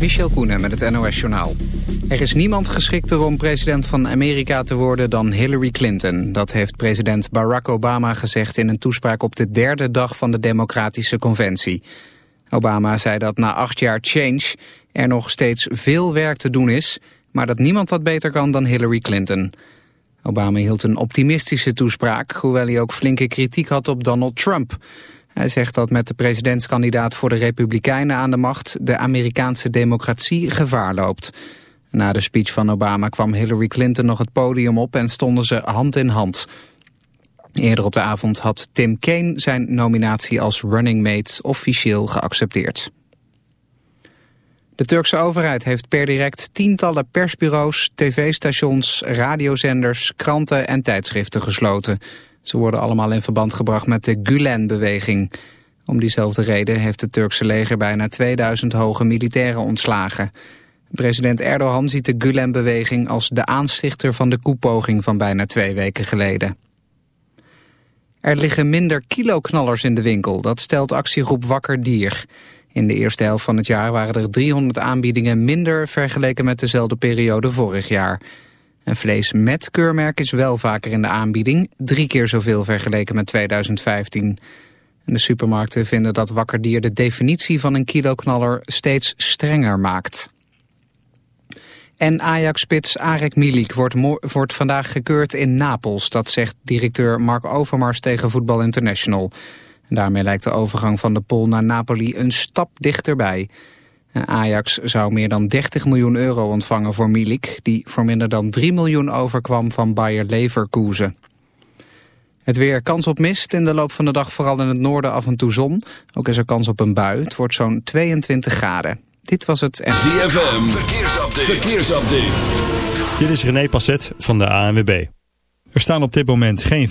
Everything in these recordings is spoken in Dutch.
Michel Koenen met het NOS-journaal. Er is niemand geschikter om president van Amerika te worden dan Hillary Clinton. Dat heeft president Barack Obama gezegd in een toespraak op de derde dag van de Democratische Conventie. Obama zei dat na acht jaar change er nog steeds veel werk te doen is... maar dat niemand dat beter kan dan Hillary Clinton. Obama hield een optimistische toespraak, hoewel hij ook flinke kritiek had op Donald Trump... Hij zegt dat met de presidentskandidaat voor de Republikeinen aan de macht de Amerikaanse democratie gevaar loopt. Na de speech van Obama kwam Hillary Clinton nog het podium op en stonden ze hand in hand. Eerder op de avond had Tim Kaine zijn nominatie als running mate officieel geaccepteerd. De Turkse overheid heeft per direct tientallen persbureaus, tv-stations, radiozenders, kranten en tijdschriften gesloten. Ze worden allemaal in verband gebracht met de Gulen-beweging. Om diezelfde reden heeft het Turkse leger bijna 2000 hoge militairen ontslagen. President Erdogan ziet de Gulen-beweging als de aanstichter van de koepoging van bijna twee weken geleden. Er liggen minder kiloknallers in de winkel, dat stelt actiegroep Wakker Dier. In de eerste helft van het jaar waren er 300 aanbiedingen minder vergeleken met dezelfde periode vorig jaar. En vlees met keurmerk is wel vaker in de aanbieding, drie keer zoveel vergeleken met 2015. En de supermarkten vinden dat wakkerdier de definitie van een kiloknaller steeds strenger maakt. En Ajax-spits Arek Milik wordt, wordt vandaag gekeurd in Napels. Dat zegt directeur Mark Overmars tegen Voetbal International. En daarmee lijkt de overgang van de Pool naar Napoli een stap dichterbij. Ajax zou meer dan 30 miljoen euro ontvangen voor Milik... die voor minder dan 3 miljoen overkwam van Bayer Leverkusen. Het weer kans op mist. In de loop van de dag vooral in het noorden af en toe zon. Ook is er kans op een bui. Het wordt zo'n 22 graden. Dit was het... ZFM, verkeersupdate. verkeersupdate. Dit is René Passet van de ANWB. Er staan op dit moment geen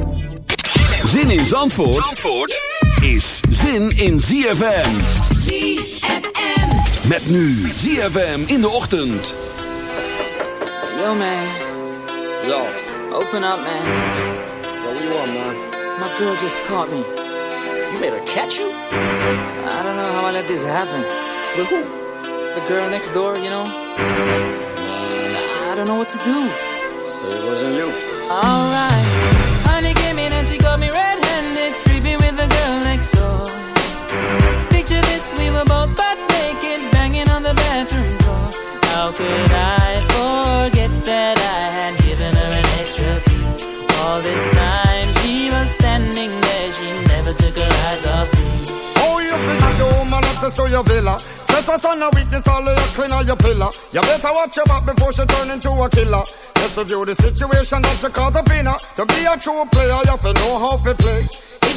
Zin in Zandvoort, Zandvoort is zin in ZFM. ZFM. Met nu ZFM in de ochtend. Yo man. Yo. Open up man. Yo, where you want man? My girl just caught me. You made her catch you? I don't know how I let this happen. With who? The girl next door, you know? Man, I don't know what to do. say it wasn't you. Alright. Could I forget that I had given her an extra key? All this time she was standing there, she never took her eyes off me. Oh, you think the woman access to your villa? Trespass on a witness, all of your clean on your pillar. You better watch your back before she turn into a killer. Just review the situation that you up in her. To be a true player, you have to know how to play.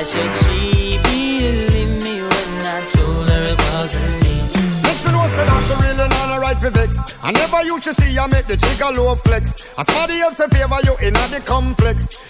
Why should she believe me when I told her it wasn't me? Make sure no say that she really not a right for vex. I never used to see I make the jigger low flex. As somebody else in favor you in the complex.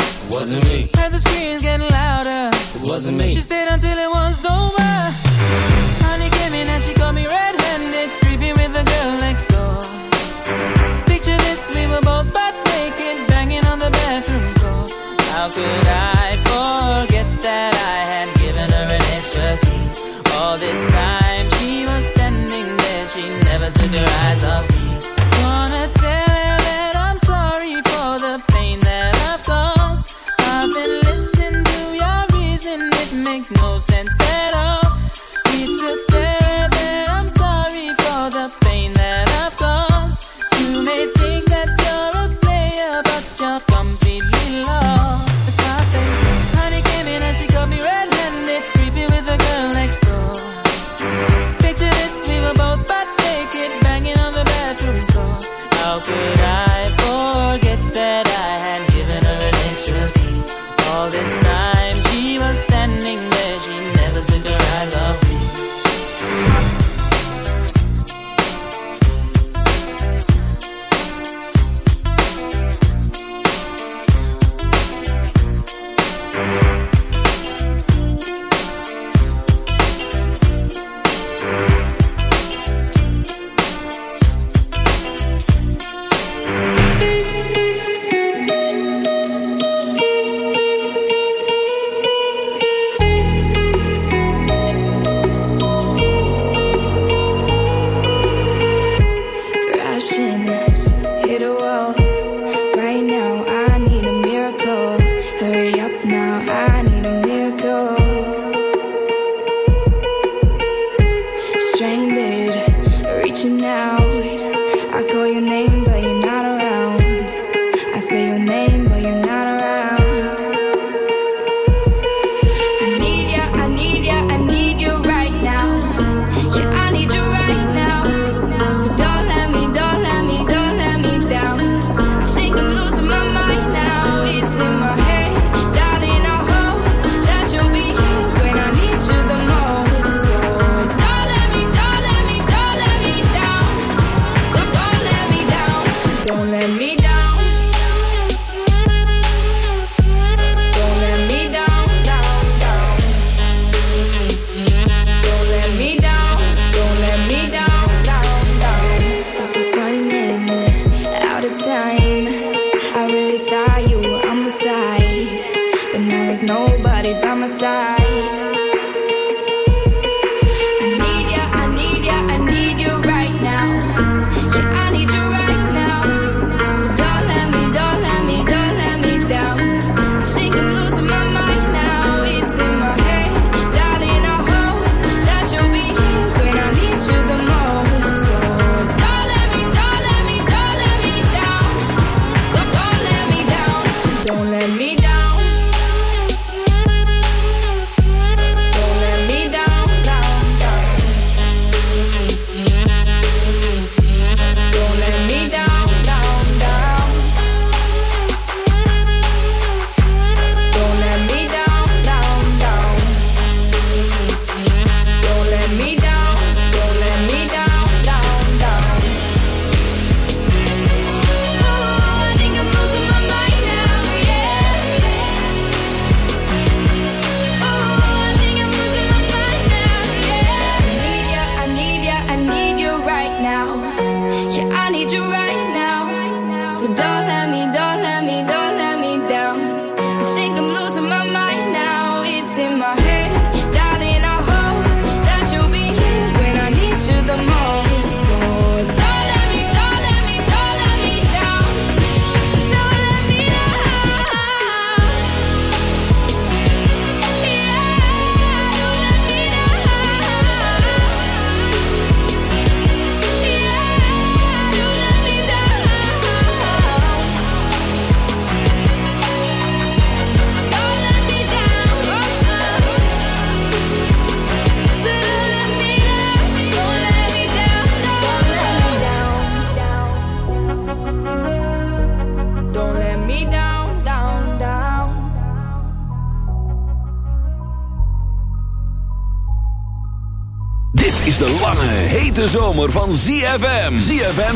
It wasn't me. Heard the screams getting louder. It wasn't me. She stayed until it was over. Honey came in and she got me red-handed, creepy with the girl next door. Picture this, we were both butt naked, banging on the bathroom floor. How could I forget that I had given her an extra key? All this time she was standing there, she never took her eyes off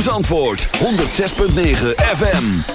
Antwoord. 106.9 FM.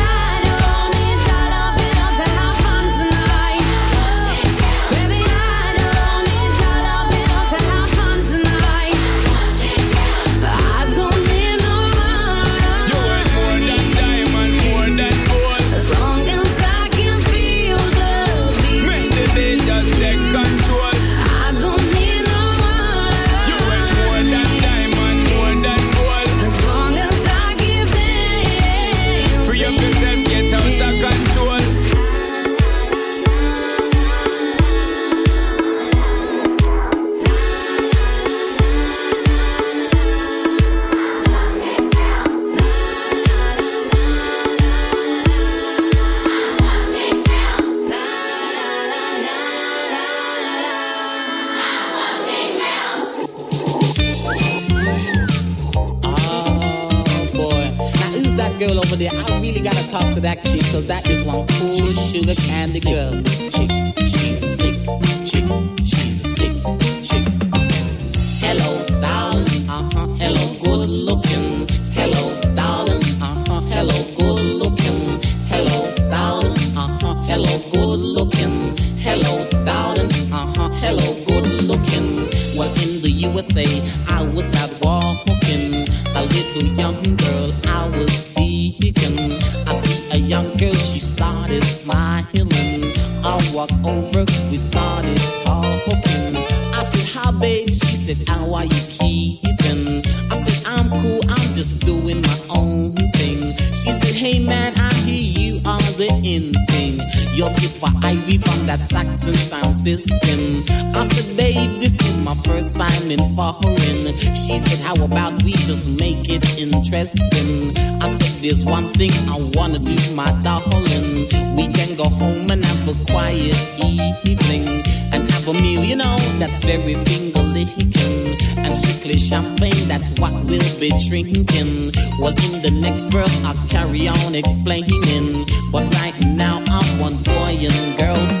talk to that chick, cause that is one cool sugar candy girl. Chick, she's slick. first for in and She said, How about we just make it interesting? I said, There's one thing I wanna do, my darling. We can go home and have a quiet evening and have a meal, you know, that's very finger licking. And strictly champagne, that's what we'll be drinking. Well, in the next verse, I'll carry on explaining. But right now, I'm one boy and girl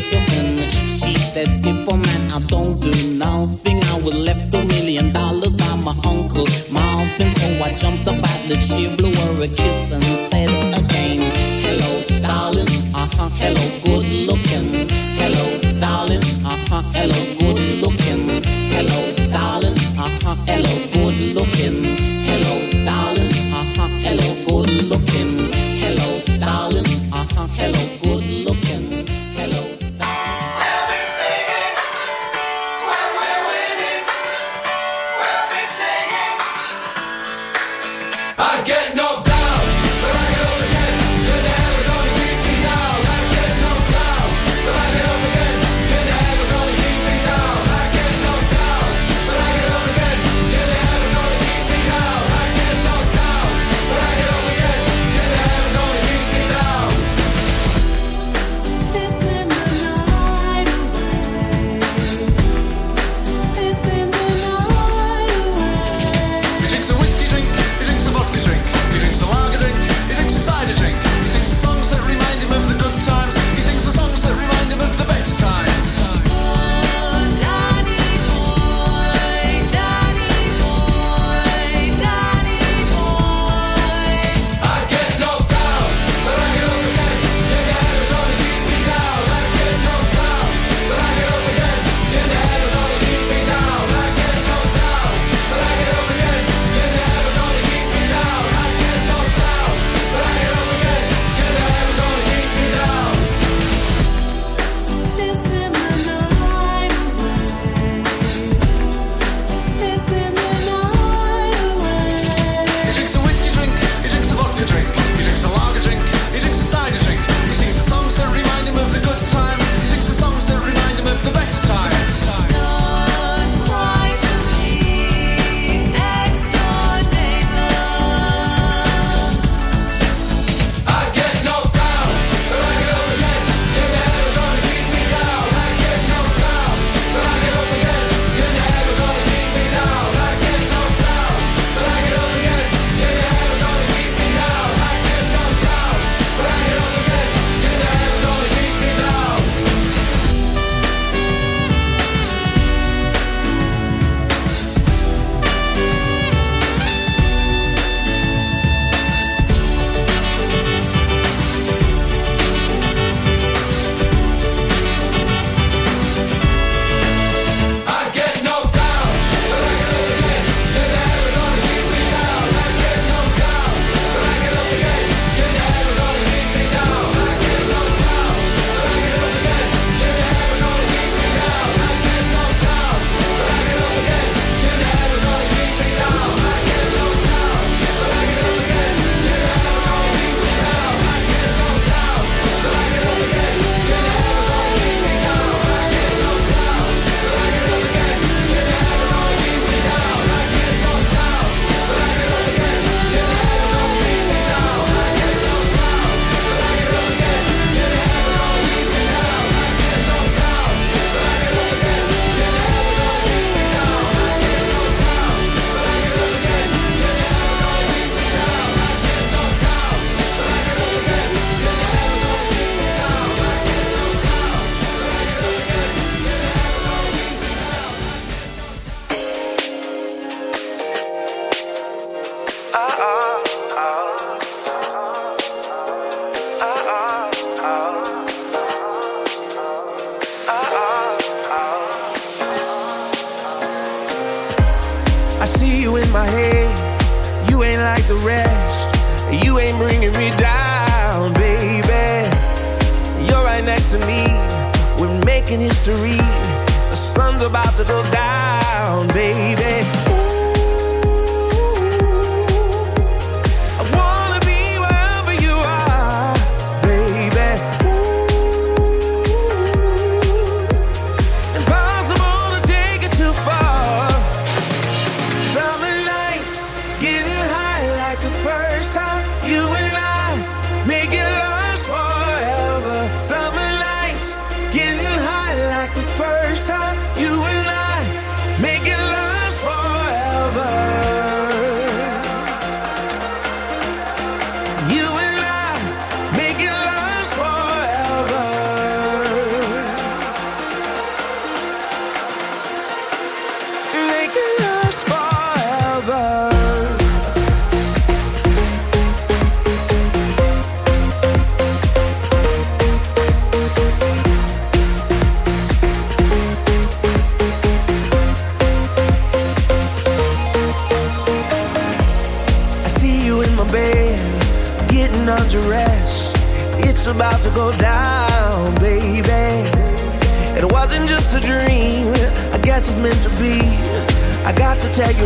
She said, if a man, I don't do nothing. I was left a million dollars by my uncle Marvin. So I jumped up out the chair, blew her a kiss and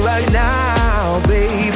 right now, baby.